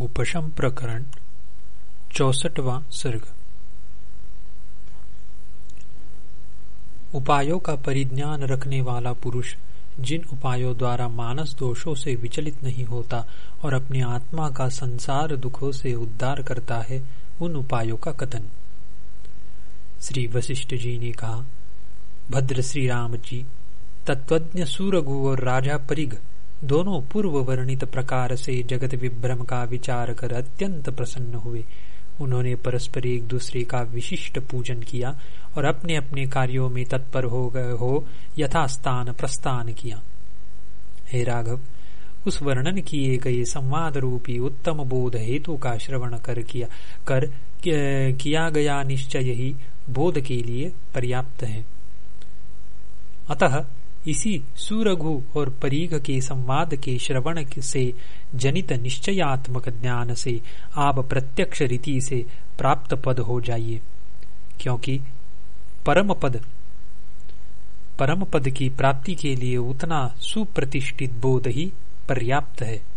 उपशम प्रकरण, चौसठवा सर्ग। उपायों का परिज्ञान रखने वाला पुरुष, जिन उपायों द्वारा मानस दोषों से विचलित नहीं होता और अपनी आत्मा का संसार दुखों से उद्धार करता है, उन उपायों का कथन। श्री वशिष्ठ जी ने कहा, भद्र श्री राम जी तत्वज्ञ सूरगु और राजा परिग दोनों पूर्व वर्णित प्रकार से जगत विभ्रम का विचार कर अत्यंत प्रसन्न हुए। उन्होंने परस्पर एक दूसरे का विशिष्ट पूजन किया और अपने अपने कार्यों में तत्पर हो गए हो, यथास्थान प्रस्थान किया। हे राघव, उस वर्णन किए गए संवाद रूपी उत्तम बोध हेतु का श्रवण कर किया कर किया गया निश्चय ही बोध के लिए पर्याप्त है। अतः इसी सुरघु और परीघ के संवाद के श्रवण से, जनित निश्चयात्मक ज्ञान से आप प्रत्यक्ष रीति से प्राप्त पद हो जाइए। क्योंकि परम पद परम पद की प्राप्ति के लिए उतना सुप्रतिष्ठित बोध ही पर्याप्त है।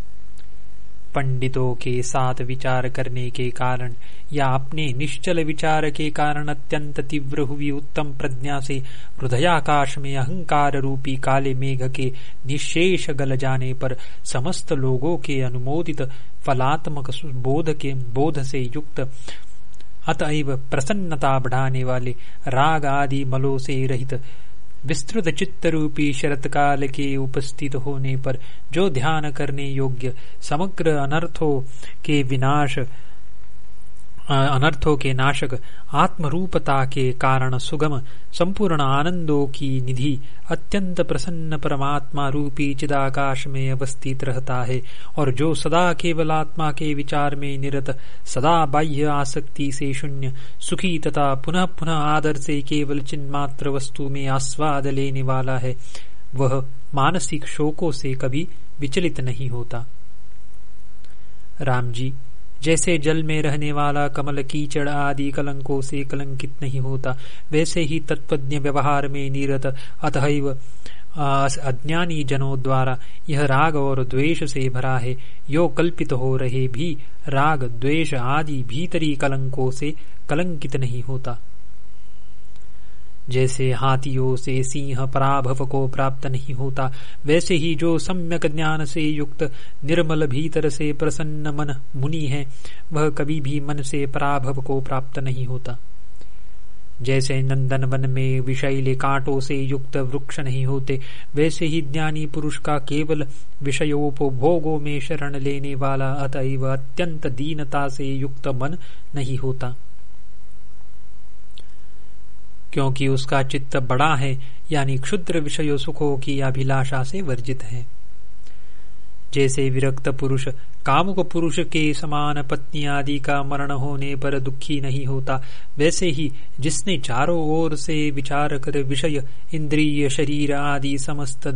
पंडितों के साथ विचार करने के कारण या अपने निश्चल विचार के कारण अत्यंत तीव्र हुई उत्तम प्रज्ञा से हृदयाकाश में अहंकार रूपी काले मेघ के निशेष गल जाने पर समस्त लोगों के अनुमोदित फलात्मक बोध के बोध से युक्त अतएव प्रसन्नता बढ़ाने वाले राग आदि मलों से रहित विस्तृत चित्त रूपी शरत काल के उपस्थित होने पर जो ध्यान करने योग्य समग्र अनर्थों के विनाश अनर्थों के नाशक, आत्मरूपता के कारण सुगम, संपूर्ण आनंदों की निधि, अत्यंत प्रसन्न परमात्मा रूपी चिदाकाश में अवस्थित रहता है। और जो सदा केवल आत्मा के विचार में निरत, सदा बाह्य आसक्ति से शून्य, सुखी तथा पुनः पुनः आदर से केवल चिन्मात्र वस्तु में आस्वाद लेने वाला है, वह मानसिक शोकों से कभी विचलित नहीं होता। राम जी जैसे जल में रहने वाला कमल कीचड़ आदि कलंकों से कलंकित नहीं होता, वैसे ही तत्वज्ञ व्यवहार में निरत अतएव अज्ञानी जनों द्वारा यह राग और द्वेष से भरा है। यो कल्पित हो रहे भी राग, द्वेष आदि भीतरी कलंकों से कलंकित नहीं होता। जैसे हाथियों से सिंह पराभव को प्राप्त नहीं होता, वैसे ही जो सम्यक ज्ञान से युक्त निर्मल भीतर से प्रसन्न मन मुनि है, वह कभी भी मन से पराभव को प्राप्त नहीं होता। जैसे नंदन वन में विषैले कांटों से युक्त वृक्ष नहीं होते, वैसे ही ज्ञानी पुरुष का केवल विषयोपभोगों में शरण लेने वाला अतएव अत्यंत दीनता से युक्त मन नहीं होता। क्योंकि उसका चित्त बड़ा है, यानी क्षुद्र विषय सुखों की अभिलाषा से वर्जित है। जैसे विरक्त पुरुष, कामुक पुरुष के समान पत्नी आदि का मरण होने पर दुखी नहीं होता, वैसे ही जिसने चारों ओर से विचार कर विषय, इंद्रिय, शरीर आदि समस्त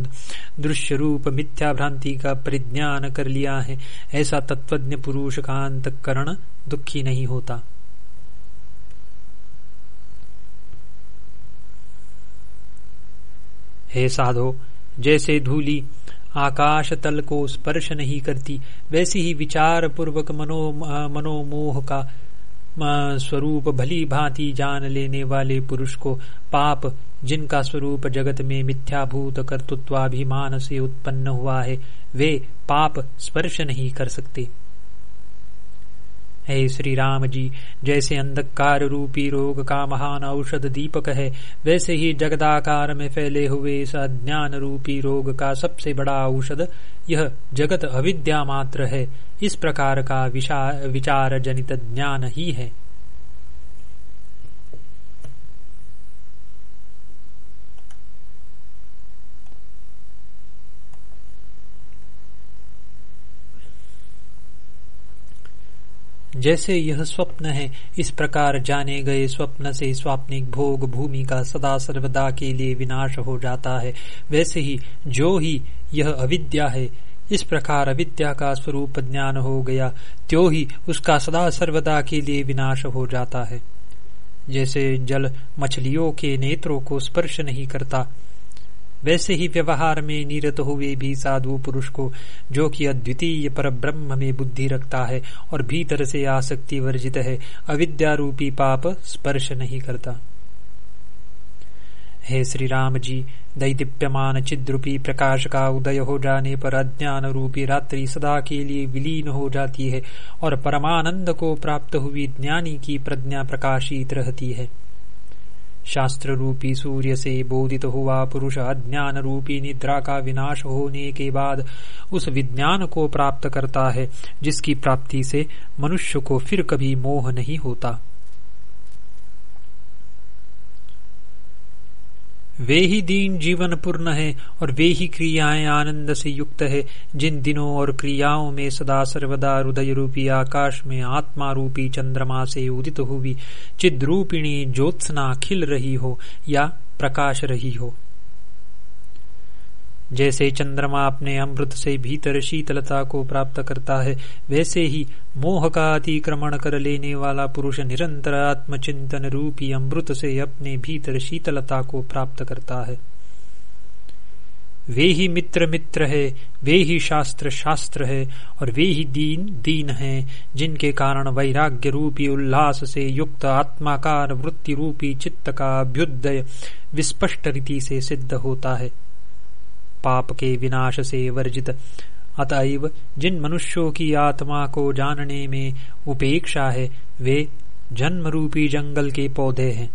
दृश्य रूप मिथ्या भ्रांति का परिज्ञान कर लिया है, ऐसा तत्वज्ञ पुरुष का अंतकरण दुखी नहीं होता। हे साधो, जैसे धूली आकाश तल को स्पर्श नहीं करती, वैसी ही विचार पूर्वक मनो, मनोमोह का स्वरूप भली भांति जान लेने वाले पुरुष को पाप, जिनका स्वरूप जगत में मिथ्याभूत कर्तृत्वाभिमान से उत्पन्न हुआ है, वे पाप स्पर्श नहीं कर सकते। हे श्री राम जी, जैसे अंधकार रूपी रोग का महान औषध दीपक है, वैसे ही जगदाकार में फैले हुए इस अज्ञान रूपी रोग का सबसे बड़ा औषध यह जगत अविद्या मात्र है। इस प्रकार का विचार जनित ज्ञान ही है। जैसे यह स्वप्न है, इस प्रकार जाने गए स्वप्न से स्वाप्निक भोग भूमि का सदा सर्वदा के लिए विनाश हो जाता है। वैसे ही, जो ही यह अविद्या है, इस प्रकार अविद्या का स्वरूप ज्ञान हो गया, त्यो ही उसका सदा सर्वदा के लिए विनाश हो जाता है। जैसे जल मछलियों के नेत्रों को स्पर्श नहीं करता वैसे ही व्यवहार में निरत हुए भी साधु पुरुष को, जो कि अद्वितीय पर ब्रह्म में बुद्धि रखता है और भीतर से आसक्ति वर्जित है अविद्या रूपी पाप स्पर्श नहीं करता। हे श्री राम जी दैदीप्यमान चिद्रूपी प्रकाश का उदय हो जाने पर अज्ञान रूपी रात्रि सदा के लिए विलीन हो जाती है और परमानंद को प्राप्त हुई ज्ञानी की प्रज्ञा प्रकाशित रहती है। शास्त्र रूपी सूर्य से बोधित हुआ पुरुष अज्ञान रूपी निद्रा का विनाश होने के बाद उस विज्ञान को प्राप्त करता है, जिसकी प्राप्ति से मनुष्य को फिर कभी मोह नहीं होता। वे ही दीन जीवन पूर्ण है और वे ही क्रियाएँ आनंद से युक्त है। जिन दिनों और क्रियाओं में सदा सर्वदा हृदय रूपी आकाश में आत्मा रूपी चंद्रमा से उदित हुई, चिद्रूपिणी ज्योत्सना खिल रही हो या प्रकाश रही हो। जैसे चंद्रमा अपने अमृत से भीतर शीतलता को प्राप्त करता है, वैसे ही मोह का अतिक्रमण कर लेने वाला पुरुष निरंतर आत्मचिंतन रूपी अमृत से अपने भीतर शीतलता को प्राप्त करता है। वे ही मित्र मित्र है, वे ही शास्त्र शास्त्र है, और वे ही दीन दीन है, जिनके कारण वैराग्य रूपी उल्लास से युक्त आत्माकार वृत्ति रूपी चित्त का अभ्युदय विस्पष्ट रीति से सिद्ध होता है। पाप के विनाश से वर्जित। अतएव जिन मनुष्यों की आत्मा को जानने में उपेक्षा है, वे जन्म रूपी जंगल के पौधे हैं।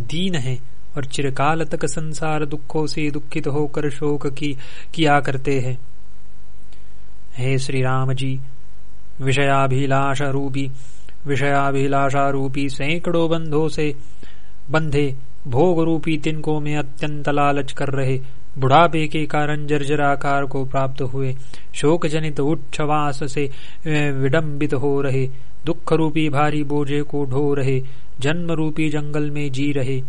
दीन हैं और चिरकाल तक संसार दुखों से दुखित होकर शोक की, किया करते हैं। हे श्री राम जी विषयाभिलाषा रूपी विषयाभिलाषा रूपी सैकड़ों बंधों से बंधे भोग रूपी तिनको में अत्यंत लालच कर रहे बुढ़ापे के कारण जर्जराकार को प्राप्त हुए शोक जनित उच्छवास से विडंबित हो रहे। दुख रूपी भारी बोझे को ढो रहे। जन्म रूपी जंगल में जी रहे।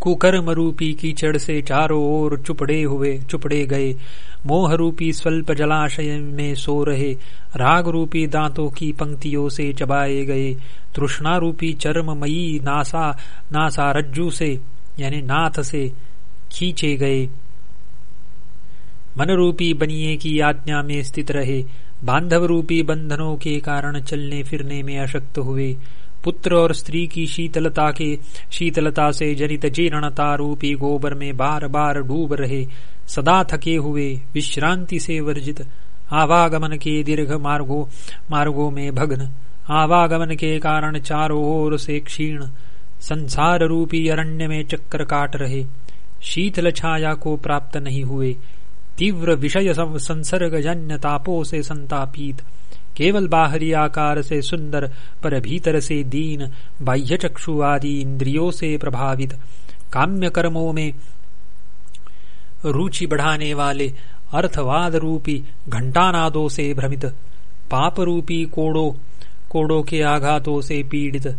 कुकर्म रूपी कीचड़ से चारों ओर चुपड़े हुए, चुपड़े गए। मोह रूपी स्वल्प जलाशय में सो रहे। राग रूपी दांतों की पंक्तियों से चबाए गए। तृष्णा रूपी चर्ममयी नासा नासा रज्जू से, यानी नाथ से खींचे गए। मन रूपी बनिए की आज्ञा में स्थित रहे। बांधव रूपी बंधनों के कारण चलने फिरने में अशक्त हुए। पुत्र और स्त्री की शीतलता के, शीतलता से जनित जीर्णता रूपी गोबर में बार बार डूब रहे। सदा थके हुए, विश्रांति से वर्जित, आवागमन के दीर्घ मार्गो, मार्गों में भग्न। आवागमन के कारण चारों ओर से क्षीण संसार रूपी अरण्य में चक्कर काट रहे। शीतल छाया को प्राप्त नहीं हुए। तीव्र विषय संसर्ग जन्य तापों से संतापित। केवल बाहरी आकार से सुंदर, पर भीतर से दीन, बाह्य चक्षु आदि इंद्रियों से प्रभावित। काम्य कर्मों में रुचि बढ़ाने वाले अर्थवाद रूपी घंटानादों से भ्रमित। पाप रूपी कोड़ो, कोड़ों के आघातों से पीड़ित।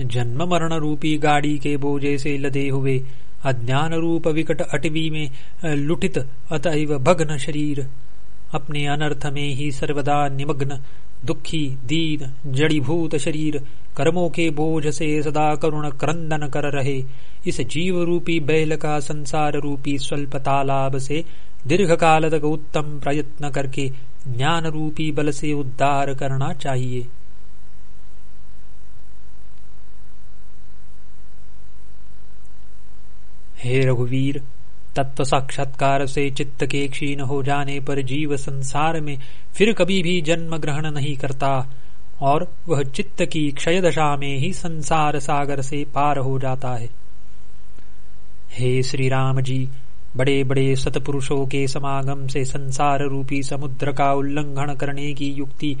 जन्म मरण रूपी गाड़ी के बोझे से लदे हुए। अज्ञान रूप विकट अटवी में लुटित अतएव भग्न शरीर। अपने अनर्थ में ही सर्वदा निमग्न, दुखी, दीन, जड़ीभूत शरीर। कर्मों के बोझ से सदा करुण क्रंदन कर रहे। इस जीव रूपी बैल का संसार रूपी स्वल्प तालाब से दीर्घ काल तक उत्तम प्रयत्न करके ज्ञान रूपी बल से उद्धार करना चाहिए। हे रघुवीर तत्व साक्षात्कार से चित्त के क्षीण हो जाने पर जीव संसार में फिर कभी भी जन्म ग्रहण नहीं करता, और वह चित्त की क्षय दशा में ही संसार सागर से पार हो जाता है। हे श्री राम जी बड़े बड़े सतपुरुषों के समागम से संसार रूपी समुद्र का उल्लंघन करने की युक्ति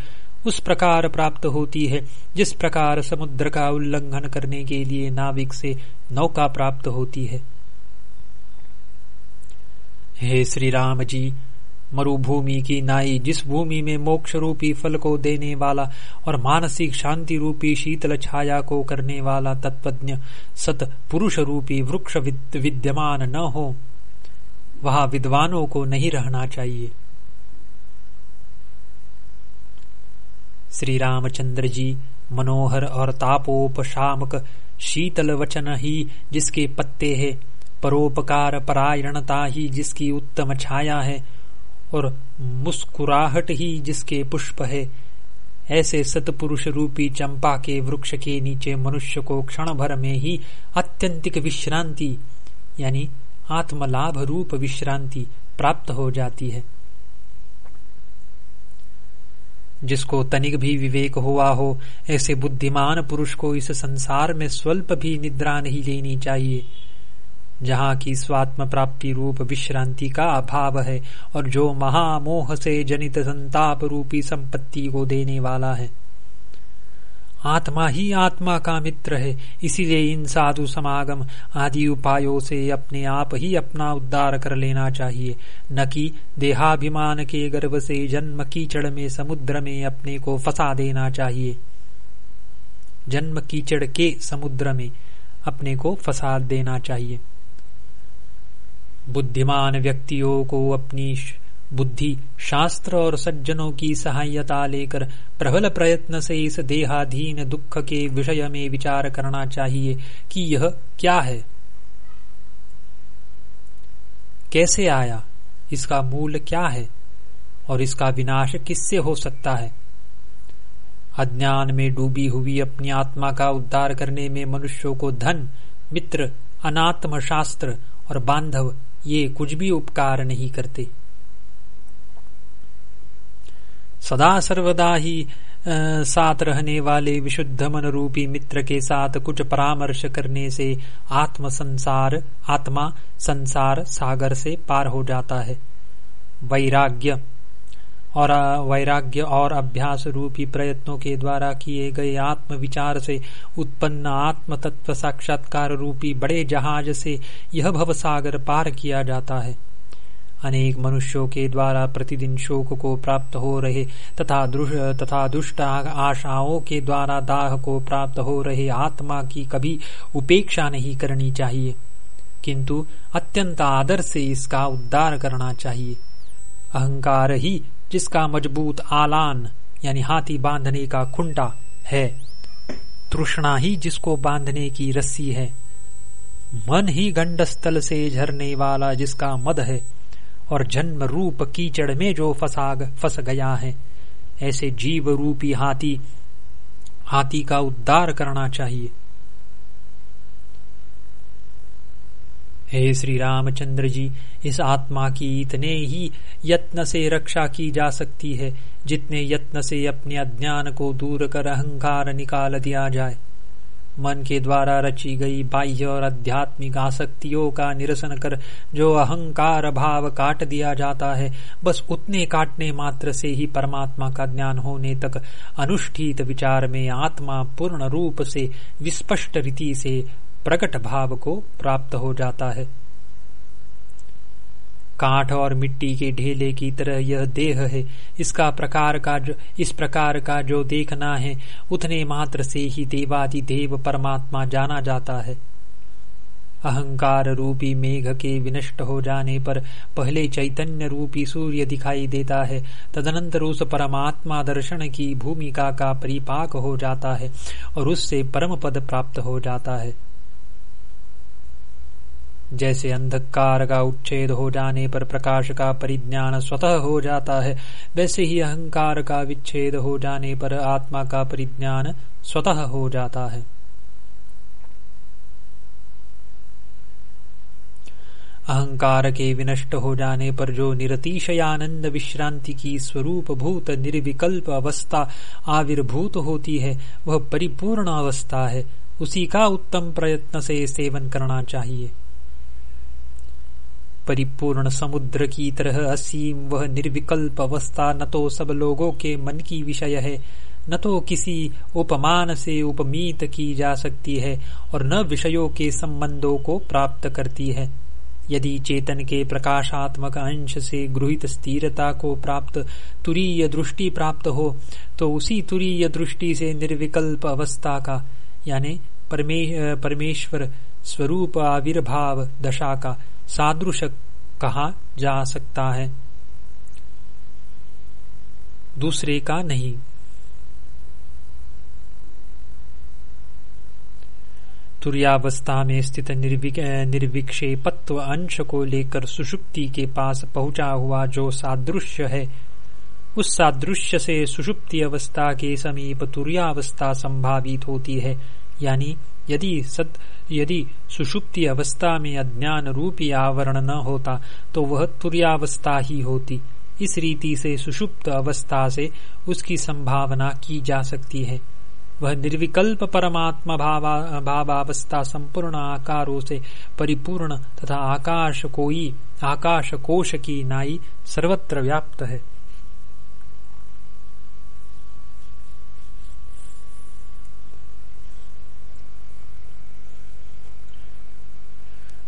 उस प्रकार प्राप्त होती है, जिस प्रकार समुद्र का उल्लंघन करने के लिए नाविक से नौका प्राप्त होती है। हे श्री राम जी, मरुभूमि की नाई जिस भूमि में मोक्ष रूपी फल को देने वाला और मानसिक शांति रूपी शीतल छाया को करने वाला तत्वज्ञ, सत पुरुष रूपी वृक्ष विद्यमान न हो, वहाँ विद्वानों को नहीं रहना चाहिए। श्री रामचंद्र जी, मनोहर और तापोपशामक, शीतल वचन ही जिसके पत्ते है परोपकार परायणता ही जिसकी उत्तम छाया है, और मुस्कुराहट ही जिसके पुष्प है, ऐसे सतपुरुष रूपी चंपा के वृक्ष के नीचे मनुष्य को क्षण भर में ही अत्यंतिक विश्रांति, यानी आत्मलाभ रूप विश्रांति प्राप्त हो जाती है। जिसको तनिक भी विवेक हुआ हो, ऐसे बुद्धिमान पुरुष को इस संसार में स्वल्प भी निद्रा नहीं लेनी चाहिए। जहाँ की स्वात्म प्राप्ति रूप विश्रांति का अभाव है और जो महामोह से जनित संताप रूपी संपत्ति को देने वाला है। आत्मा ही आत्मा का मित्र है, इसीलिए इन साधु समागम आदि उपायों से अपने आप ही अपना उद्धार कर लेना चाहिए। न कि देहाभिमान के गर्भ से जन्म कीचड़ में समुद्र में अपने को फंसा देना चाहिए। जन्म कीचड़ के समुद्र में अपने को फंसा देना चाहिए। बुद्धिमान व्यक्तियों को अपनी बुद्धि शास्त्र और सज्जनों की सहायता लेकर प्रबल प्रयत्न से इस देहाधीन दुख के विषय में विचार करना चाहिए कि यह क्या है। कैसे आया? इसका मूल क्या है? और इसका विनाश किससे हो सकता है? अज्ञान में डूबी हुई अपनी आत्मा का उद्धार करने में मनुष्यों को धन, मित्र अनात्म शास्त्र और बांधव ये कुछ भी उपकार नहीं करते। सदा सर्वदा ही साथ रहने वाले विशुद्ध मन रूपी मित्र के साथ कुछ परामर्श करने से आत्म संसार, आत्मा संसार सागर से पार हो जाता है। वैराग्य और वैराग्य और अभ्यास रूपी प्रयत्नों के द्वारा किए गए आत्म विचार से उत्पन्न आत्म तत्व साक्षात्कार रूपी बड़े जहाज़ से यह भव सागर पार किया जाता है। अनेक मनुष्यों के द्वारा प्रतिदिन शोक को प्राप्त हो रहे तथा तथा दुष्ट आशाओं के द्वारा दाह को प्राप्त हो रहे आत्मा की कभी उपेक्षा नहीं करनी चाहिए। किंतु अत्यंत आदर से इसका उद्धार करना चाहिए। अहंकार ही जिसका मज़बूत आलान, यानी हाथी बांधने का खुंटा है। तृष्णा ही जिसको बांधने की रस्सी है। मन ही गंडस्थल से झरने वाला जिसका मद है। और जन्म रूप कीचड़ में जो फसाग, फंस गया है। ऐसे जीव रूपी हाथी हाथी का उद्धार करना चाहिए। हे श्री रामचंद्र जी, इस आत्मा की इतने ही यत्न से रक्षा की जा सकती है, जितने यत्न से अपने अज्ञान को दूर कर अहंकार निकाल दिया जाए। मन के द्वारा रची गई बाह्य और आध्यात्मिक आसक्तियों का निरसन कर जो अहंकार भाव काट दिया जाता है, बस उतने काटने मात्र से ही परमात्मा का ज्ञान होने तक अनुष्ठित विचार में आत्मा पूर्ण रूप से विस्पष्ट रीति से प्रकट भाव को प्राप्त हो जाता है। काठ और मिट्टी के ढेले की तरह यह देह है। इसका प्रकार का जो, इस प्रकार का जो देखना है, उतने मात्र से ही देवादि देव परमात्मा जाना जाता है। अहंकार रूपी मेघ के विनष्ट हो जाने पर पहले चैतन्य रूपी सूर्य दिखाई देता है। तदनंतर उस परमात्मा दर्शन की भूमिका का परिपाक हो जाता है और उससे परम पद प्राप्त हो जाता है। जैसे अंधकार का उच्छेद हो जाने पर प्रकाश का परिज्ञान स्वतः हो जाता है, वैसे ही अहंकार का विच्छेद हो जाने पर आत्मा का परिज्ञान स्वतः हो जाता है। अहंकार के विनष्ट हो जाने पर जो निरतिशयानंद विश्रांति की स्वरूप भूत निर्विकल्प अवस्था आविर्भूत होती है, वह परिपूर्ण अवस्था है। उसी का उत्तम प्रयत्न से सेवन करना चाहिए। परिपूर्ण समुद्र की तरह असीम वह निर्विकल्प अवस्था न तो सब लोगों के मन की विषय है, न तो किसी उपमान से उपमीत की जा सकती है और न विषयों के संबंधों को प्राप्त करती है। यदि चेतन के प्रकाशात्मक अंश से गृहित स्थिरता को प्राप्त तुरीय दृष्टि प्राप्त हो तो उसी तुरीय दृष्टि से निर्विकल्प अवस्था का, यानी परमेश्वर स्वरूप आविर्भाव दशा का सादृश कहा जा सकता है। दूसरे का नहीं। तुरियावस्था में स्थित निर्विक्षेपत्व अंश को लेकर सुषुप्ति के पास पहुँचा हुआ जो सादृश्य है, उस सादृश्य से सुषुप्ति अवस्था के समीप तुरियावस्था संभावित होती है, यानी यदि सत, यदि सुषुप्ति अवस्था में अज्ञान रूपी आवरण न होता तो वह तुरियावस्था ही होती। इस रीति से सुषुप्त अवस्था से उसकी संभावना की जा सकती है। वह निर्विकल्प परमात्मा भावावस्था संपूर्ण आकारों से परिपूर्ण तथा आकाश कोई, आकाश कोश की नाई सर्वत्र व्याप्त है।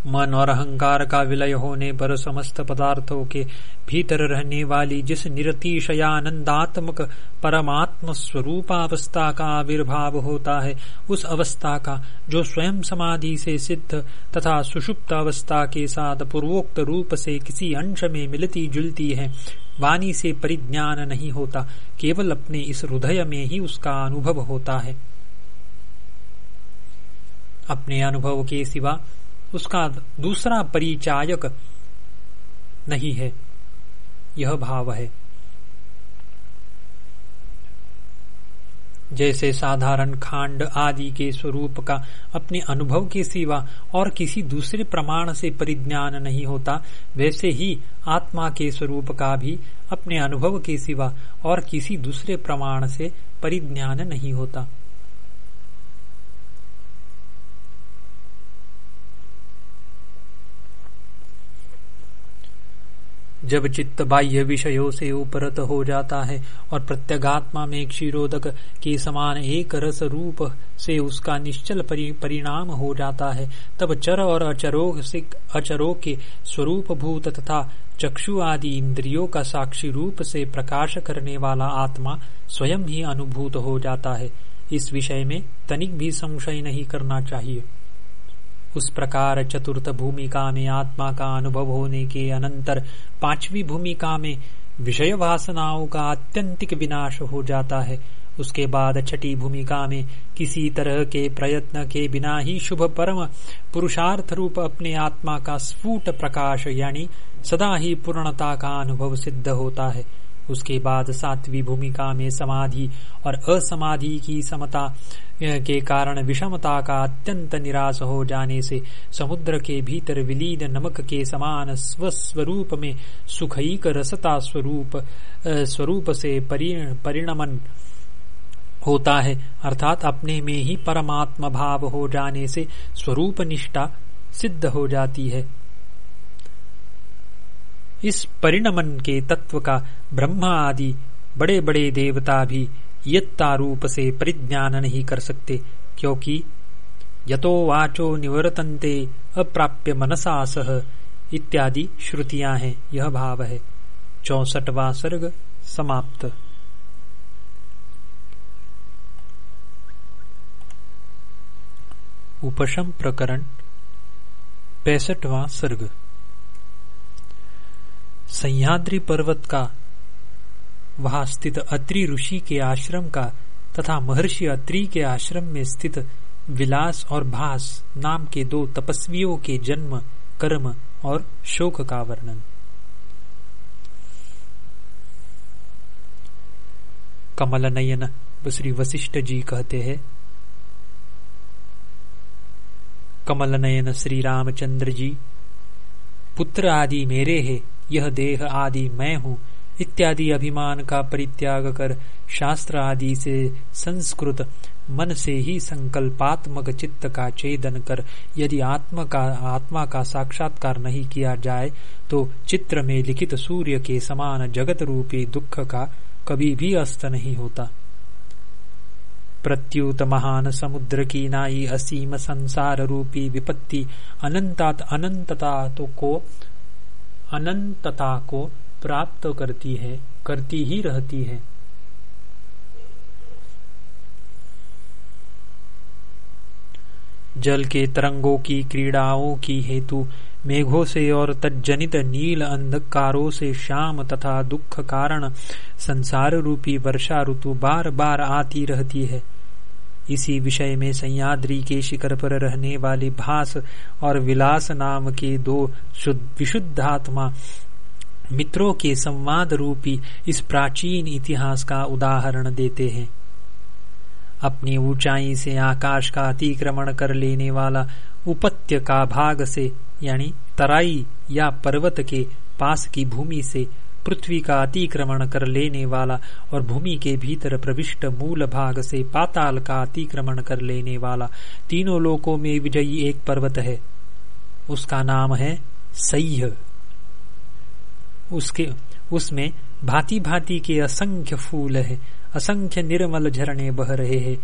मन और अहंकार का विलय होने पर समस्त पदार्थों के भीतर रहने वाली जिस निरतिशयानंदात्मक परमात्म स्वरूपावस्था का आविर्भाव होता है, उस अवस्था का जो स्वयं समाधि से सिद्ध तथा सुषुप्त अवस्था के साथ पूर्वोक्त रूप से किसी अंश में मिलती जुलती है, वाणी से परिज्ञान नहीं होता, केवल अपने इस हृदय में ही उसका अनुभव होता है। अपने अनुभव के सिवा उसका दूसरा परिचायक नहीं है। यह भाव है। जैसे साधारण खांड आदि के स्वरूप का अपने अनुभव के सिवा और किसी दूसरे प्रमाण से परिज्ञान नहीं होता, वैसे ही आत्मा के स्वरूप का भी अपने अनुभव के सिवा और किसी दूसरे प्रमाण से परिज्ञान नहीं होता। जब चित्त बाह्य विषयों से उपरत हो जाता है और प्रत्यगात्मा में क्षीरोदक के समान एक रस रूप से उसका निश्चल परिणाम हो जाता है, तब चर और अचरों अचरों के स्वरूप भूत तथा चक्षु आदि इंद्रियों का साक्षी रूप से प्रकाश करने वाला आत्मा स्वयं ही अनुभूत हो जाता है। इस विषय में तनिक भी संशय नहीं करना चाहिए। उस प्रकार चतुर्थ भूमिका में आत्मा का अनुभव होने के अनंतर पांचवी भूमिका में विषय वासनाओं का अत्यंतिक विनाश हो जाता है। उसके बाद छठी भूमिका में किसी तरह के प्रयत्न के बिना ही शुभ परम पुरुषार्थ रूप अपने आत्मा का स्फुट प्रकाश यानी सदा ही पूर्णता का अनुभव सिद्ध होता है। उसके बाद सातवीं भूमिका में समाधि और असमाधि की समता के कारण विषमता का अत्यंत निराश हो जाने से समुद्र के भीतर विलीन नमक के समान स्वस्वरूप में सुखईक रसता स्वरूप स्वरूप से परिणमन होता है। अर्थात अपने में ही परमात्म भाव हो जाने से स्वरूप निष्ठा सिद्ध हो जाती है। इस परिणमन के तत्व का ब्रह्मा आदि बड़े बड़े देवता भी यत्ता रूप से परिज्ञान नहीं कर सकते, क्योंकि यतो वाचो निवर्तन्ते अप्राप्य मनसा सह इत्यादि श्रुतियाँ हैं, यह भाव है। चौसठवा सर्ग समाप्त। उपशम प्रकरण पैसठवा सर्ग। सह्याद्री पर्वत का, वहाँ स्थित अत्रि ऋषि के आश्रम का तथा महर्षि अत्रि के आश्रम में स्थित विलास और भास नाम के दो तपस्वियों के जन्म, कर्म और शोक का वर्णन। कमल नयन श्री वशिष्ठ जी कहते हैं कमल नयन श्री रामचंद्र जी, पुत्र आदि मेरे है यह देह आदि मैं हूँ। इत्यादि अभिमान का परित्याग कर शास्त्र आदि से संस्कृत मन से ही संकल्पात्मक चित्त का छेदन कर, यदि आत्मा का आत्मा का साक्षात्कार नहीं किया जाए तो चित्र में लिखित सूर्य के समान जगत रूपी दुख का कभी भी अस्त नहीं होता। प्रत्युत महान समुद्र की नाई असीम संसार रूपी विपत्ति अनंता अनंतता तो को अनंतता को प्राप्त करती है, करती ही रहती है। जल के तरंगों की क्रीड़ाओं की हेतु मेघों से और तजनित नील अंधकारों से शाम तथा दुख कारण संसार रूपी वर्षा ऋतु बार बार आती रहती है। इसी विषय में सह्याद्री के शिखर पर रहने वाले भास और विलास नाम के दो विशुद्धात्मा मित्रों के संवाद रूपी इस प्राचीन इतिहास का उदाहरण देते हैं। अपनी ऊंचाई से आकाश का अतिक्रमण कर लेने वाला उपत्य का भाग से, यानी तराई या पर्वत के पास की भूमि से पृथ्वी का अतिक्रमण कर लेने वाला और भूमि के भीतर प्रविष्ट मूल भाग से पाताल का अतिक्रमण कर लेने वाला तीनों लोकों में विजयी एक पर्वत है। उसका नाम है सह्य। उसके, उसमें भांति भांति के असंख्य फूल है। असंख्य निर्मल झरने बह रहे हैं।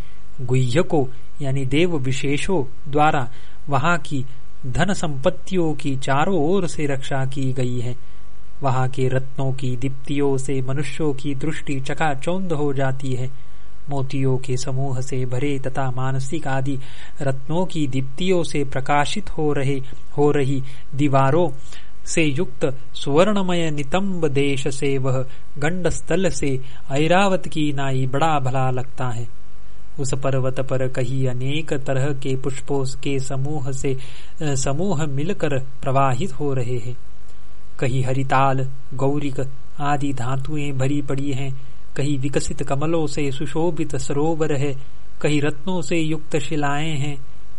गुह्यको, यानी देव विशेषों द्वारा वहाँ की धन संपत्तियों की चारों ओर से रक्षा की गई है। वहाँ के रत्नों की, दीप्तियों से मनुष्यों की दृष्टि चकाचौंध हो जाती है। मोतियों के समूह से भरे तथा मानसिक आदि रत्नों की दीप्तियों से प्रकाशित हो रहे, हो रही दीवारों से युक्त सुवर्णमय नितंब देश से वह गंड स्थल से ऐरावत की नाई बड़ा भला लगता है। उस पर्वत पर कहीं अनेक तरह के पुष्पों के समूह से समूह मिलकर प्रवाहित हो रहे हैं। कहीं हरिताल, गौरिक आदि धातुएँ भरी पड़ी हैं। कहीं विकसित कमलों से सुशोभित सरोवर है। कहीं रत्नों से युक्त शिलाएँ हैं।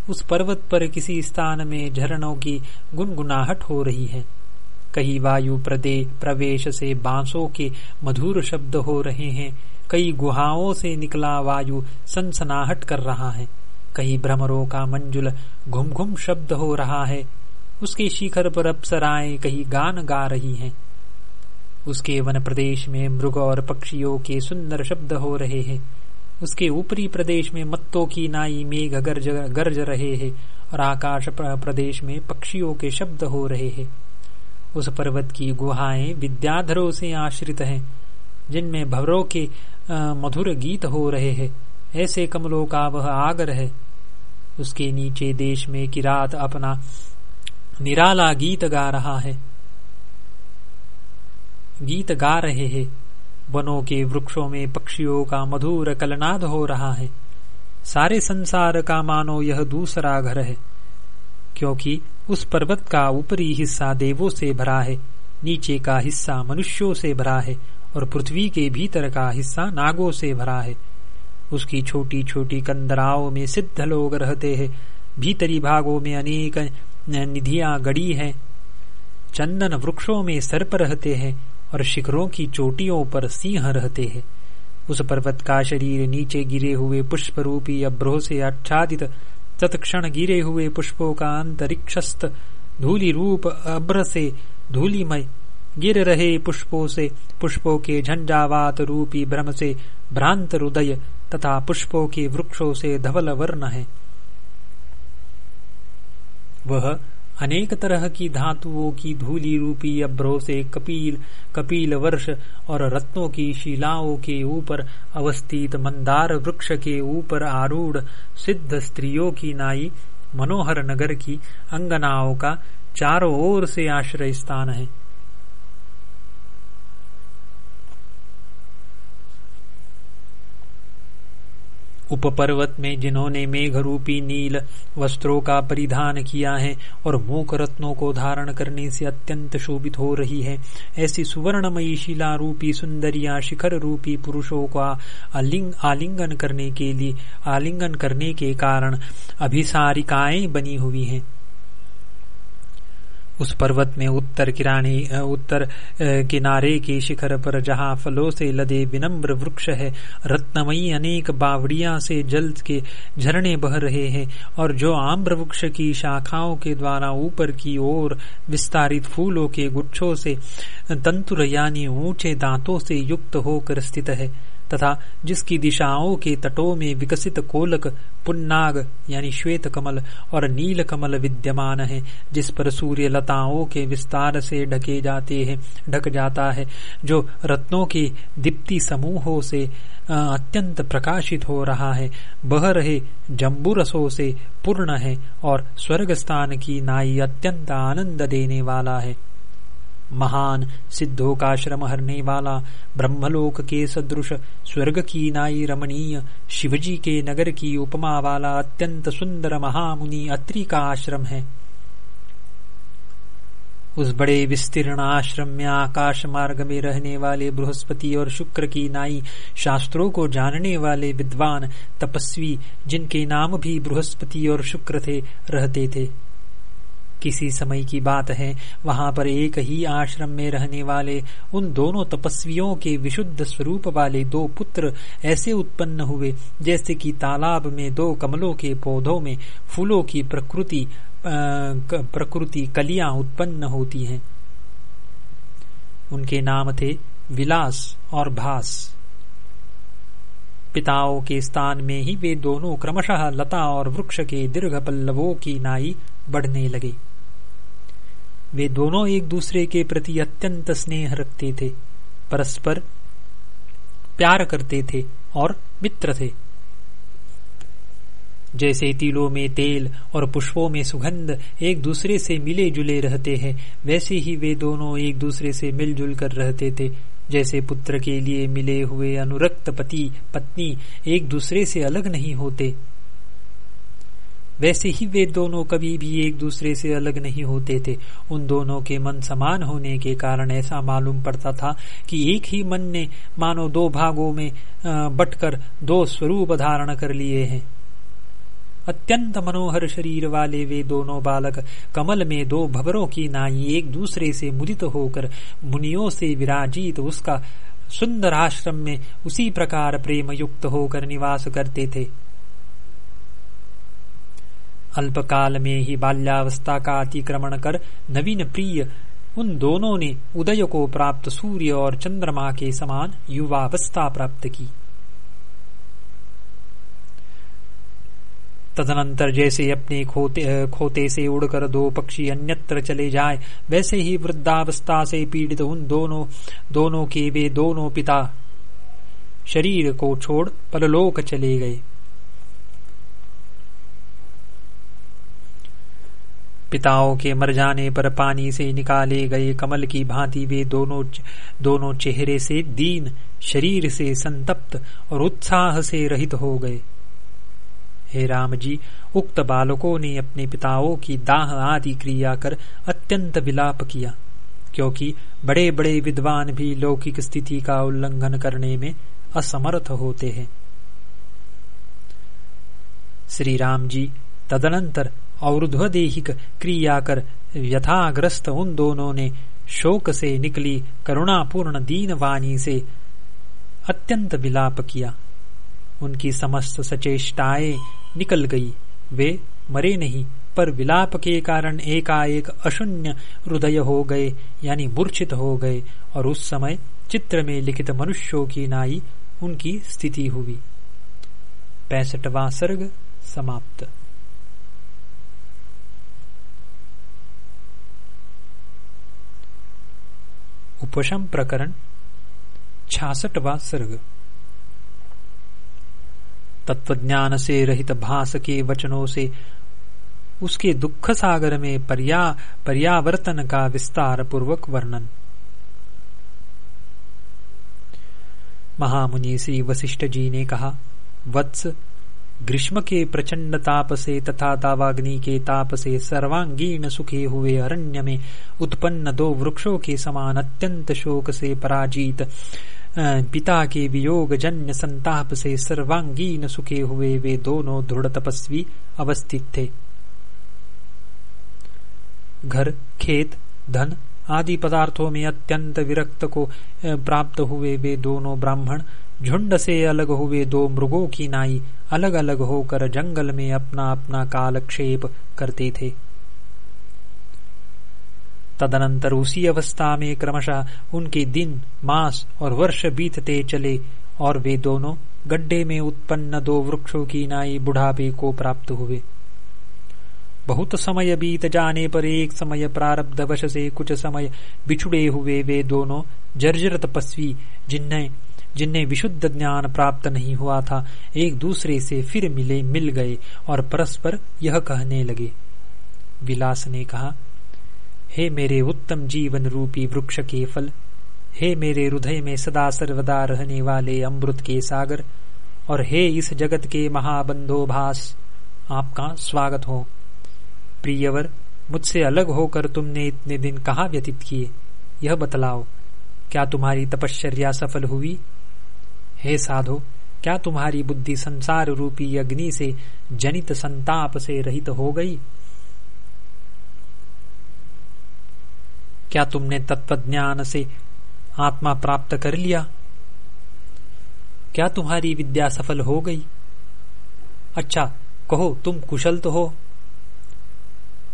उस पर्वत पर किसी स्थान में झरनों की गुनगुनाहट हो रही है। कहीं वायु प्रदे प्रवेश से बांसों के मधुर शब्द हो रहे हैं। कई गुहाओं से निकला वायु सनसनाहट कर रहा है। कहीं भ्रमरों का मंजुल घुम घुम शब्द हो रहा है। उसके शिखर पर अप्सराएँ कहीं गान गा रही हैं। उसके वन प्रदेश में मृग और पक्षियों के सुंदर शब्द हो रहे हैं। उसके ऊपरी प्रदेश में मत्तों की नाई मेघ गर्ज गर्ज रहे हैं और आकाश प्रदेश में पक्षियों के शब्द हो रहे हैं। उस पर्वत की गुहाएँ विद्याधरों से आश्रित हैं, जिनमें भवरों के मधुर गीत हो रहे हैं। ऐसे कमलों का वह आगर है। उसके नीचे देश में किरात अपना निराला गीत गा रहा है। गीत गा रहे हैं। वनों के वृक्षों में पक्षियों का मधुर कलनाद हो रहा है। सारे संसार का मानो यह दूसरा घर है, क्योंकि उस पर्वत का ऊपरी हिस्सा देवों से भरा है, नीचे का हिस्सा मनुष्यों से भरा है, और पृथ्वी के भीतर का हिस्सा नागों से भरा है। उसकी छोटी छोटी कंदराओं में सिद्ध लोग रहते हैं। भीतरी भागों में अनेक निधियाँ गड़ी हैं। चंदन वृक्षों में सर्प रहते हैं और शिखरों की चोटियों पर सिंह रहते हैं। उस पर्वत का शरीर नीचे गिरे हुए पुष्प रूपी अभ्रोह से आच्छादित, तत्क्षण गिरे हुए पुष्पों का अंतरिक्षस्त धूली रूप अभ्र से धूलिमय, गिर रहे पुष्पों से, पुष्पों के झंझावात रूपी भ्रम से भ्रांत हृदय तथा पुष्पों के वृक्षों से धवल वर्ण है। वह अनेक तरह की धातुओं की धूली रूपी अभ्रो से कपिल कपिल वर्ष और रत्नों की शिलाओं के ऊपर अवस्थित मंदार वृक्ष के ऊपर आरूढ़ सिद्ध स्त्रियों की नाई मनोहर नगर की अंगनाओं का चारों ओर से आश्रय स्थान है। उपपर्वत में जिन्होंने मेघ रूपी नील वस्त्रों का परिधान किया है और मूक रत्नों को धारण करने से अत्यंत शोभित हो रही है ऐसी सुवर्णमयी शिला रूपी सुंदरिया शिखर रूपी पुरुषों का आलिंग, आलिंगन करने के लिए आलिंगन करने के कारण अभिसारिकाएँ बनी हुई हैं। उस पर्वत में उत्तर किराने उत्तर किनारे के शिखर पर जहाँ फलों से लदे विनम्र वृक्ष है, रत्नमयी अनेक बावड़िया से जल के झरने बह रहे हैं और जो आम्र वृक्ष की शाखाओं के द्वारा ऊपर की ओर विस्तारित फूलों के गुच्छों से तंतुर यानी ऊँचे दांतों से युक्त होकर स्थित है। तथा जिसकी दिशाओं के तटों में विकसित कोलक, पुन्नाग, यानी श्वेत कमल और नील कमल विद्यमान है, जिस पर सूर्य लताओं के विस्तार से ढके जाते हैं, ढक जाता है, जो रत्नों के दीप्ति समूहों से अत्यंत प्रकाशित हो रहा है। बह रहे जम्बू रसों से पूर्ण है और स्वर्ग स्थान की नाई अत्यंत आनंद देने वाला है। महान सिद्धों का श्रम हरने वाला ब्रह्मलोक के सदृश स्वर्ग की नाई रमणीय शिवजी के नगर की उपमा वाला अत्यंत सुंदर महामुनि अत्रि का आश्रम है। उस बड़े विस्तीर्ण आश्रम में आकाश मार्ग में रहने वाले बृहस्पति और शुक्र की नाई शास्त्रों को जानने वाले विद्वान, तपस्वी, जिनके नाम भी बृहस्पति और शुक्र थे, रहते थे। किसी समय की बात है। वहाँ पर एक ही आश्रम में रहने वाले उन दोनों तपस्वियों के विशुद्ध स्वरूप वाले दो पुत्र ऐसे उत्पन्न हुए, जैसे कि तालाब में दो कमलों के पौधों में फूलों की प्रकृति प्रकृति कलियाँ उत्पन्न होती हैं। उनके नाम थे विलास और भास। पिताओं के स्थान में ही वे दोनों क्रमशः लता और वृक्ष के दीर्घ पल्लवों की नाई बढ़ने लगे। वे दोनों एक दूसरे के प्रति अत्यंत स्नेह रखते थे, परस्पर प्यार करते थे और मित्र थे। जैसे तिलों में तेल और पुष्पों में सुगंध एक दूसरे से मिले जुले रहते हैं, वैसे ही वे दोनों एक दूसरे से मिलजुल कर रहते थे। जैसे पुत्र के लिए मिले हुए अनुरक्त पति, पत्नी एक दूसरे से अलग नहीं होते वैसे ही वे दोनों कभी भी एक दूसरे से अलग नहीं होते थे। उन दोनों के मन समान होने के कारण ऐसा मालूम पड़ता था कि एक ही मन ने, मानो दो भागों में बटकर दो स्वरूप धारण कर लिए हैं। अत्यंत मनोहर शरीर वाले वे दोनों बालक कमल में दो भवरों की नाई एक दूसरे से मुदित होकर मुनियों से विराजित उसका सुंदर आश्रम में उसी प्रकार प्रेम युक्त होकर निवास करते थे। अल्पकाल में ही बाल्यावस्था का अतिक्रमण कर नवीन प्रिय। उन दोनों ने उदय को प्राप्त सूर्य और चंद्रमा के समान युवावस्था प्राप्त की। तदनंतर जैसे अपने खोते खोते से उड़कर दो पक्षी अन्यत्र चले जाए, वैसे ही वृद्धावस्था से पीड़ित उन दोनों दोनों के वे दोनों पिता शरीर को छोड़ परलोक चले गए। पिताओं के मर जाने पर पानी से निकाले गए कमल की भांति वे दोनों दोनों चेहरे से दीन, शरीर से संतप्त और उत्साह से रहित हो गए। हे राम जी, उक्त बालकों ने अपने पिताओं की दाह आदि क्रिया कर अत्यंत विलाप किया, क्योंकि बड़े बड़े विद्वान भी लौकिक स्थिति का उल्लंघन करने में असमर्थ होते हैं। श्री राम जी, तदनंतर और्ध्वदेहिक क्रिया कर व्यथाग्रस्त उन दोनों ने शोक से निकली करुणापूर्ण दीन वाणी से अत्यंत विलाप किया। उनकी समस्त सचेष्टाएँ निकल गई। वे मरे नहीं, पर विलाप के कारण एकाएक अशून्य हृदय हो गए, यानी मूर्छित हो गए, और उस समय चित्र में लिखित मनुष्यों की नाई उनकी स्थिति हुई। पैंसठवा सर्ग समाप्त। उपशम प्रकरण छासठवा सर्ग। तत्वज्ञान से रहित भास के वचनों से उसके दुख सागर में पर्या, पर्यावर्तन का विस्तार पूर्वक वर्णन। महामुनि श्री वशिष्ठ जी ने कहा, वत्स ग्रीष्म के प्रचंड ताप से तथा दावाग्नि के ताप से सर्वांगीण सुखे हुए अरण्य में उत्पन्न दो वृक्षों के समान अत्यंत शोक से पराजित पिता के वियोग जन्य संताप से सर्वांगीन सुखे हुए वे दोनों दृढ़ तपस्वी अवस्थित। थे घर, खेत, धन आदि पदार्थों में अत्यंत विरक्त को प्राप्त हुए वे दोनों ब्राह्मण झुंड से अलग हुए दो मृगों की नाई अलग अलग होकर जंगल में अपना अपना कालक्षेप करते थे। तदनंतर उसी अवस्था में क्रमशः उनके दिन, मास और वर्ष बीतते चले और वे दोनों गड्ढे में उत्पन्न दो वृक्षों की नाई बुढ़ापे को प्राप्त हुए। बहुत समय बीत जाने पर एक समय प्रारब्ध वश से कुछ समय बिछुड़े हुए वे दोनों जर्जर तपस्वी जिन्हें जिन्हें विशुद्ध ज्ञान प्राप्त नहीं हुआ था, एक दूसरे से फिर मिले, मिल गए और परस्पर यह कहने लगे। विलास ने कहा, हे मेरे उत्तम जीवन रूपी वृक्ष के फल, हे मेरे हृदय में सदा सर्वदा रहने वाले अमृत के सागर, और हे इस जगत के महाबंधो महाबंधोभास आपका स्वागत हो। प्रियवर, मुझसे अलग होकर तुमने इतने दिन कहा व्यतीत किए? यह बतलाओ, क्या तुम्हारी तपश्चर्या सफल हुई? हे साधो, क्या तुम्हारी बुद्धि संसार रूपी अग्नि से जनित संताप से रहित हो गई? क्या तुमने तत्वज्ञान से आत्मा प्राप्त कर लिया? क्या तुम्हारी विद्या सफल हो गई? अच्छा कहो, तुम कुशल तो हो?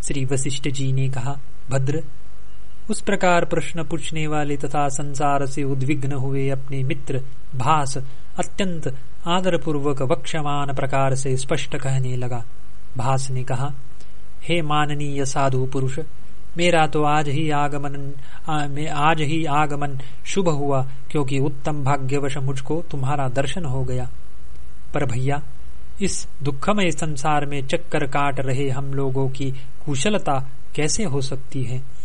श्री वशिष्ठ जी ने कहा, भद्र उस प्रकार प्रश्न पूछने वाले तथा संसार से उद्विग्न हुए अपने मित्र भास अत्यंत आदरपूर्वक वक्षमान प्रकार से स्पष्ट कहने लगा। भास ने कहा, हे माननीय साधु पुरुष, मेरा तो आज ही आगमन में, आज ही आगमन शुभ हुआ, क्योंकि उत्तम भाग्यवश मुझको तुम्हारा दर्शन हो गया। पर भैया, इस दुखमय संसार में चक्कर काट रहे हम लोगों की कुशलता कैसे हो सकती है?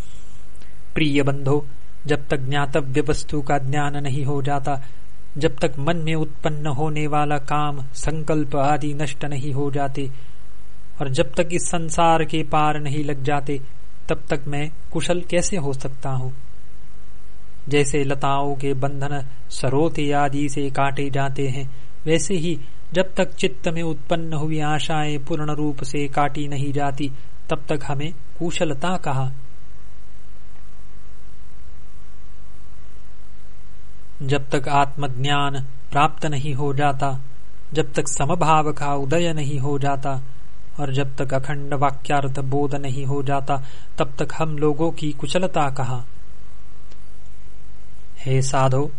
प्रिय बंधो जब तक ज्ञातव्य वस्तु का ज्ञान नहीं हो जाता, जब तक मन में उत्पन्न होने वाला काम, संकल्प आदि नष्ट नहीं हो जाते, और जब तक इस संसार के पार नहीं लग जाते, तब तक मैं कुशल कैसे हो सकता हूँ? जैसे लताओं के बंधन सरोते आदि से काटे जाते हैं, वैसे ही जब तक चित्त में उत्पन्न हुई आशाएँ पूर्ण रूप से काटी नहीं जाती, तब तक हमें कुशलता कहा? जब तक आत्मज्ञान प्राप्त नहीं हो जाता, जब तक समभाव का उदय नहीं हो जाता, और जब तक अखंड वाक्यार्थ बोध नहीं हो जाता, तब तक हम लोगों की कुशलता कहा? हे साधो,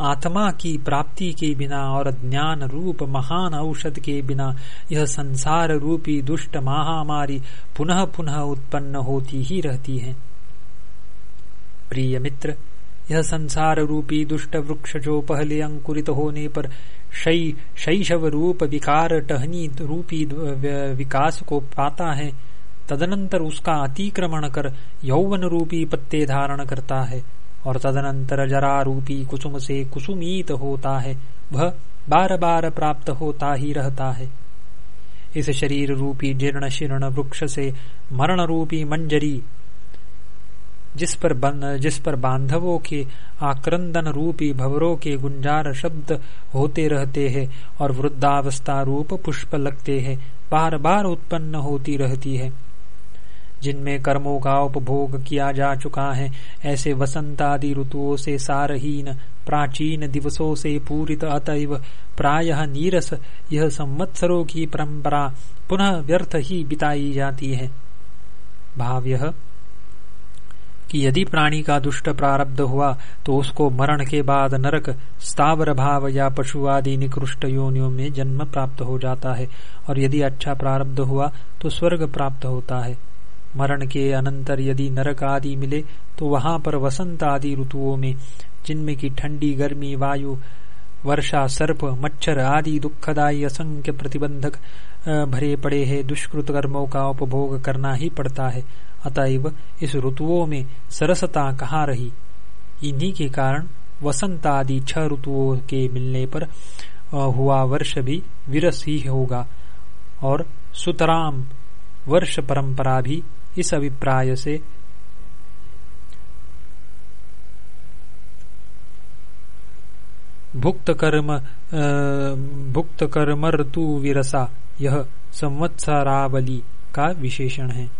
आत्मा की प्राप्ति के बिना और ज्ञान रूप महान औषध के बिना यह संसार रूपी दुष्ट महामारी पुनः पुनः उत्पन्न होती ही रहती है। प्रिय मित्र यह संसार रूपी दुष्ट वृक्ष जो पहले अंकुरित होने पर शैशव रूप विकार टहनी रूपी विकास को पाता है, तदनंतर उसका अतिक्रमण कर यौवन रूपी पत्ते धारण करता है, और तदनंतर जरा रूपी कुसुम से कुसुमीत होता है, वह बार बार प्राप्त होता ही रहता है। इस शरीर रूपी जीर्ण शीर्ण वृक्ष से मरण रूपी मंजरी जिस पर बन, जिस पर बांधवों के आक्रंदन रूपी भवरों के गुंजार शब्द होते रहते हैं और वृद्धावस्था रूप पुष्प लगते हैं बार बार उत्पन्न होती रहती है। जिनमें कर्मों का उपभोग किया जा चुका है ऐसे वसंत आदि ऋतुओं से सारहीन प्राचीन दिवसों से पूरित अतएव प्रायः नीरस यह संवत्सरों की परंपरा पुनः व्यर्थ ही बिताई जाती है। भाव यह कि यदि प्राणी का दुष्ट प्रारब्ध हुआ तो उसको मरण के बाद नरक, स्थावर भाव या पशु आदि निकृष्ट योनियों में जन्म प्राप्त हो जाता है। और यदि अच्छा प्रारब्ध हुआ तो स्वर्ग प्राप्त होता है। मरण के अनंतर यदि नरक आदि मिले तो वहाँ पर वसंत आदि ऋतुओं में, जिनमें की ठंडी, गर्मी, वायु, वर्षा, सर्प, मच्छर आदि दुखदायी असंख्य प्रतिबंधक भरे पड़े हैं, दुष्कृत कर्मों का उपभोग करना ही पड़ता है। अतएव इस ऋतुओं में सरसता कहाँ रही? इन्हीं के कारण वसंत आदि छह ऋतुओं के मिलने पर हुआ वर्ष भी विरस ही होगा। और सुतराम वर्ष परंपरा भी इस अभिप्राय से भुक्त कर्म भुक्त कर्म ऋतु विरसा, यह संवत्सरावली का विशेषण है।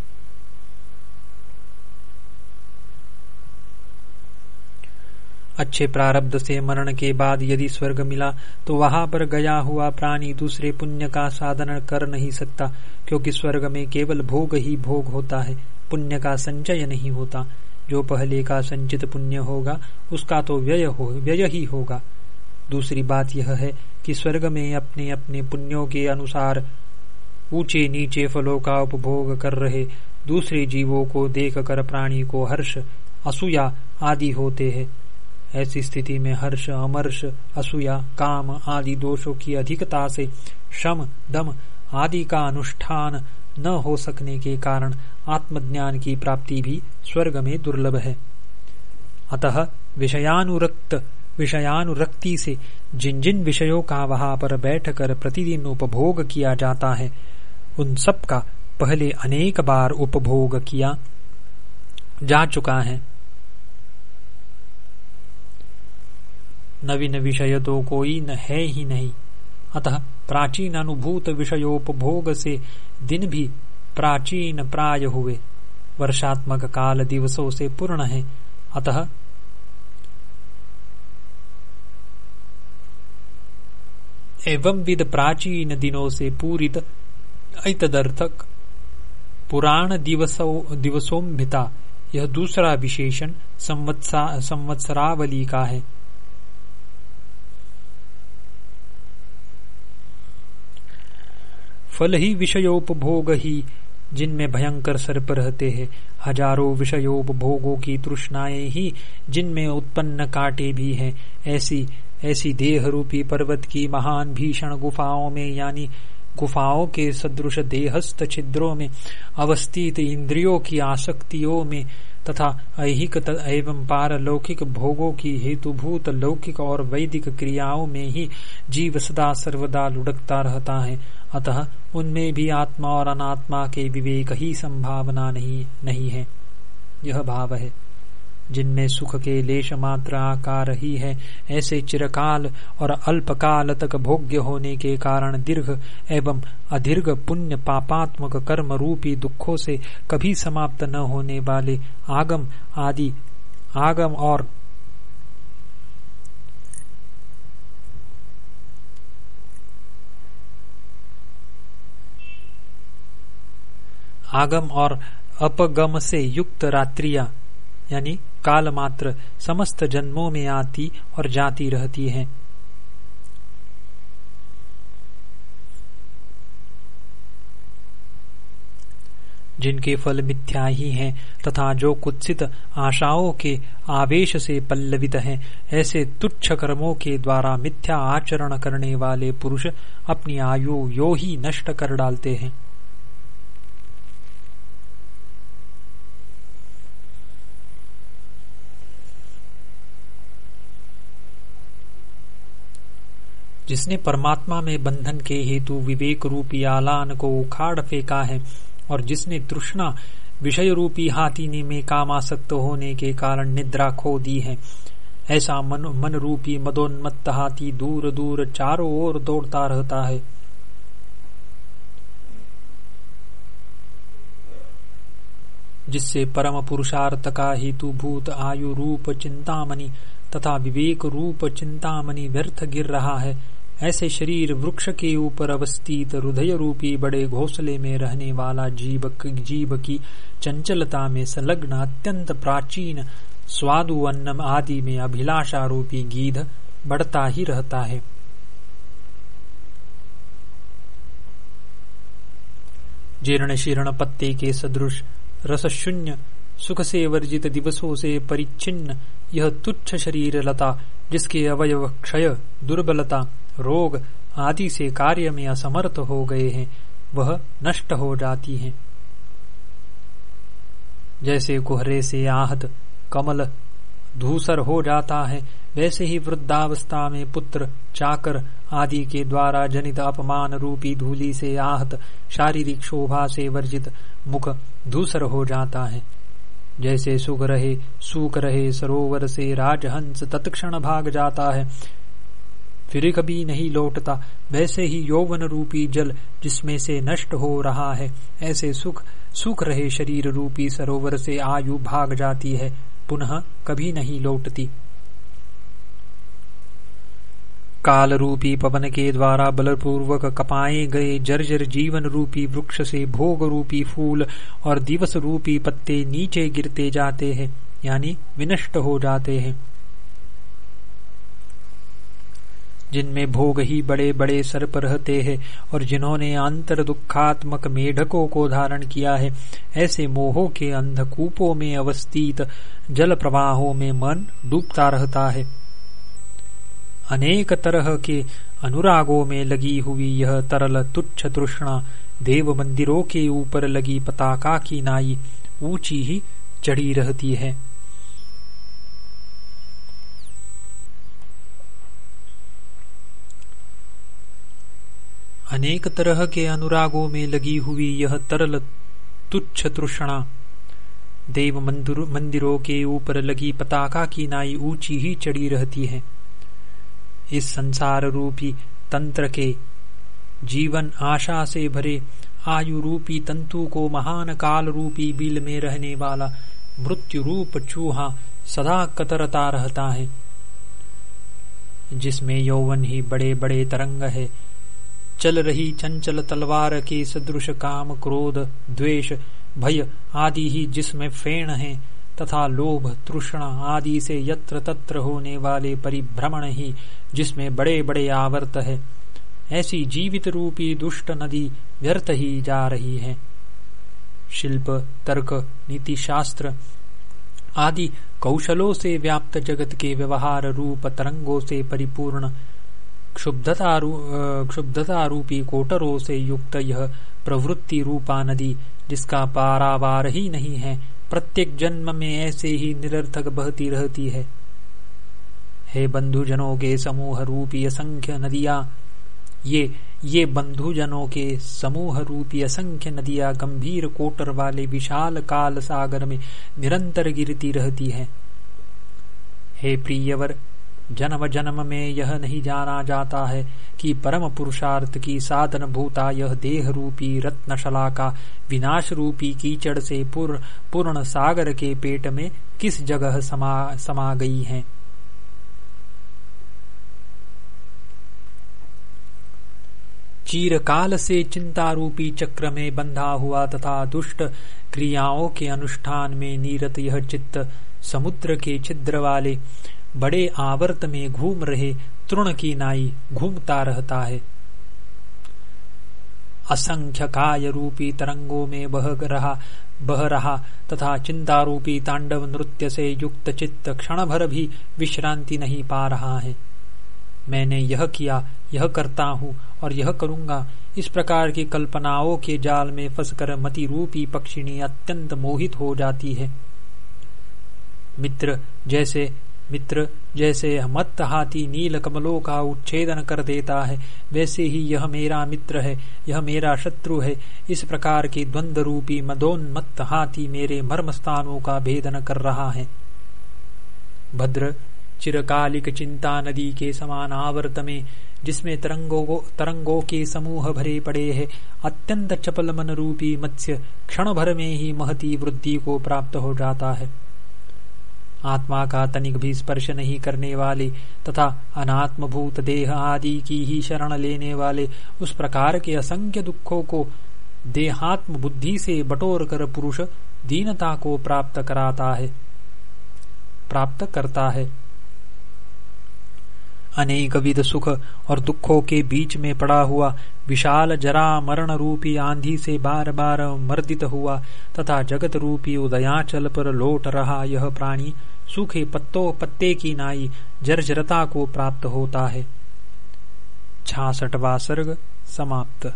अच्छे प्रारब्ध से मरण के बाद यदि स्वर्ग मिला तो वहाँ पर गया हुआ प्राणी दूसरे पुण्य का साधन कर नहीं सकता, क्योंकि स्वर्ग में केवल भोग ही भोग होता है, पुण्य का संचय नहीं होता। जो पहले का संचित पुण्य होगा, उसका तो व्यय हो, व्यय ही होगा। दूसरी बात यह है कि स्वर्ग में अपने अपने पुण्यों के अनुसार ऊँचे नीचे फलों का उपभोग कर रहे दूसरे जीवों को देख कर प्राणी को हर्ष, असूया आदि होते हैं। ऐसी स्थिति में हर्ष, अमर्ष, असूया, काम आदि दोषों की अधिकता से शम, दम आदि का अनुष्ठान न हो सकने के कारण आत्मज्ञान की प्राप्ति भी स्वर्ग में दुर्लभ है। अतः विषयानुरक्त, विषयानुरक्ति से जिन जिन विषयों का वहाँ पर बैठकर प्रतिदिन उपभोग किया जाता है, उन सब का पहले अनेक बार उपभोग किया जा चुका है। नवीन विषय तो कोई न है ही नहीं। अतः प्राचीन अनुभूत विषयोपभोग से दिन भी प्राचीन प्राय हुए। वर्षात्मक काल दिवसों से पूर्ण है। अतः एवं विद प्राचीन दिनों से पूरित ऐतदर्थक पुराण दिवसों दिवसोम्भिता, यह दूसरा विशेषण संवत्सरावली का है। फल ही विषयोपभोग ही जिनमें भयंकर सर्प रहते हैं। हज़ारों विषयोपभोगों की तृष्णाएँ ही, जिनमें उत्पन्न काटे भी हैं। ऐसी ऐसी देह रूपी पर्वत की महान भीषण गुफाओं में, यानी गुफाओं के सदृश देहस्थ छिद्रों में, अवस्थित इंद्रियों की आसक्तियों में, तथा ऐहिक एवं पारलौकिक भोगों की हेतुभूत लौकिक और वैदिक क्रियाओं में ही जीव सदा सर्वदा लुढ़कता रहता है। अतः उनमें भी आत्मा और अनात्मा के विवेक ही संभावना नहीं नहीं है। यह भाव है। जिनमें सुख के लेश मात्र आकार ही है, ऐसे चिरकाल और अल्पकाल तक भोग्य होने के कारण दीर्घ एवं अधीर्घ पुण्य पापात्मक कर्म रूपी दुखों से कभी समाप्त न होने वाले आगम आदि, आगम और आगम और अपगम से युक्त रात्रिया, यानी काल मात्र, समस्त जन्मों में आती और जाती रहती हैं। जिनके फल मिथ्या ही हैं, तथा जो कुत्सित आशाओं के आवेश से पल्लवित हैं, ऐसे तुच्छ कर्मों के द्वारा मिथ्या आचरण करने वाले पुरुष अपनी आयु यो ही नष्ट कर डालते हैं। जिसने परमात्मा में बंधन के हेतु विवेक रूपी आलान को उखाड़ फेंका है और जिसने तृष्णा विषय रूपी हाथी में कामासक्त होने के कारण निद्रा खो दी है, ऐसा मन मन रूपी मदोन्मत्त हाथी दूर दूर चारों ओर दौड़ता रहता है। जिससे परम पुरुषार्थ का हेतु भूत आयु रूप चिंतामणि तथा विवेक रूप चिंतामणि व्यर्थ गिर रहा है ऐसे शरीर वृक्ष के ऊपर अवस्थित हृदय रूपी बड़े घोसले में रहने वाला जीव जीव की चंचलता में संलग्न अत्यंत प्राचीन स्वादु अन्नम आदि में अभिलाषा रूपी गीध बढ़ता ही रहता है। जीर्ण शीर्ण पत्ते के सदृश रस शून्य सुख से वर्जित दिवसों से परिच्छिन्न यह तुच्छ शरीर लता जिसके अवयव क्षय दुर्बलता रोग आदि से कार्य में असमर्थ हो गए हैं, वह नष्ट हो जाती हैं। जैसे कुहरे से आहत कमल धूसर हो जाता है, वैसे ही वृद्धावस्था में पुत्र चाकर आदि के द्वारा जनित अपमान रूपी धूली से आहत शारीरिक शोभा से वर्जित मुख धूसर हो जाता है। जैसे सुख रहे, सूख रहे सरोवर से राजहंस तत्क्षण भाग जाता है फिर कभी नहीं लौटता। वैसे ही यौवन रूपी जल जिसमें से नष्ट हो रहा है, ऐसे सुख सुख रहे शरीर रूपी सरोवर से आयु भाग जाती है, पुनः कभी नहीं लौटती। काल रूपी पवन के द्वारा बलपूर्वक कपाए गए जर्जर जीवन रूपी वृक्ष से भोग रूपी फूल और दिवस रूपी पत्ते नीचे गिरते जाते हैं, यानी विनष्ट हो जाते हैं। जिनमें भोग ही बड़े बड़े सर्प रहते हैं और जिन्होंने अंतर दुखात्मक मेढकों को धारण किया है, ऐसे मोहों के अंधकूपों में अवस्थित जल प्रवाहों में मन डूबता रहता है। अनेक तरह के अनुरागों में लगी हुई यह तरल तुच्छ तृष्णा देव मंदिरों के ऊपर लगी पताका की नाई ऊँची ही चढ़ी रहती है। अनेक तरह के अनुरागों में लगी हुई यह तरल तुच्छ तृष्णा। देव मंदिरों के ऊपर लगी पताका की नाई ऊँची ही चढ़ी रहती है। इस संसार रूपी तंत्र के जीवन आशा से भरे आयु रूपी तंतु को महान काल रूपी बिल में रहने वाला मृत्यु रूप चूहा सदा कतरता रहता है। जिसमें यौवन ही बड़े बड़े तरंग है। चल रही चंचल तलवार के सदृश काम, क्रोध, द्वेष, भय आदि ही जिसमें फेण है, तथा लोभ, तृष्णा आदि से यत्र तत्र होने वाले परिभ्रमण ही जिसमें बड़े बड़े आवर्त है। ऐसी जीवित रूपी दुष्ट नदी व्यर्थ ही जा रही है। शिल्प, तर्क नीति शास्त्र आदि कौशलों से व्याप्त जगत के व्यवहार रूप तरंगों से परिपूर्ण क्षुब्धता रूपी कोटरों से युक्त यह प्रवृत्ति रूपा नदी, जिसका पारावार ही नहीं है, प्रत्येक जन्म में ऐसे ही निरर्थक बहती रहती है। हे बंधुजनों के समूह रूपी असंख्य नदियाँ, ये ये बंधुजनों के समूह रूपी असंख्य नदियाँ गंभीर कोटर वाले विशाल काल सागर में निरंतर गिरती रहती है। हे प्रियवर जन्म जन्म में यह नहीं जाना जाता है कि परम पुरुषार्थ की साधन भूता यह देह रूपी रत्नशला का विनाश रूपी कीचड़ से पूर्ण सागर के पेट में किस जगह समा समा गई है? चीरकाल से चिंता रूपी चक्र में बंधा हुआ तथा दुष्ट क्रियाओं के अनुष्ठान में नीरत यह चित्त समुद्र के छिद्र वाले बड़े आवर्त में घूम रहे तृण की नाई घूमता रहता है। असंख्य काय रूपी तरंगों में बह रहा बह रहा तथा चिंता रूपी तांडव नृत्य से युक्त चित्त क्षण भर भी विश्रांति नहीं पा रहा है। मैंने यह किया, यह करता हूँ और यह करूँगा। इस प्रकार की कल्पनाओं के जाल में फंसकर मति रूपी पक्षिणी अत्यंत मोहित हो जाती है। मित्र, जैसे मित्र, जैसे मत हाथी नील कमलों का उच्छेदन कर देता है, वैसे ही यह मेरा मित्र है, यह मेरा शत्रु है। इस प्रकार के द्वंद रूपी मदोन्मत्त हाथी मेरे मर्म स्थानों का भेदन कर रहा है। भद्र, चिरकालिक चिंता नदी के समान आवर्त में, जिसमें तरंगों तरंगों के समूह भरे पड़े हैं, अत्यंत चपल मन रूपी मत्स्य क्षण भर में ही महती वृद्धि को प्राप्त हो जाता है। आत्मा का तनिक भी स्पर्श नहीं करने वाले तथा अनात्मभूत देह आदि की ही शरण लेने वाले उस प्रकार के असंख्य दुखों को देहात्म बुद्धि से बटोर कर पुरुष दीनता को प्राप्त कराता है। प्राप्त करता है। अनेक विध सुख और दुखों के बीच में पड़ा हुआ विशाल जरा मरण रूपी आंधी से बार बार मर्दित हुआ तथा जगत रूपी उदयाचल पर लौट रहा यह प्राणी सूखे पत्तों पत्ते की नाई जर्जरता को प्राप्त होता है। छासठवा सर्ग समाप्त।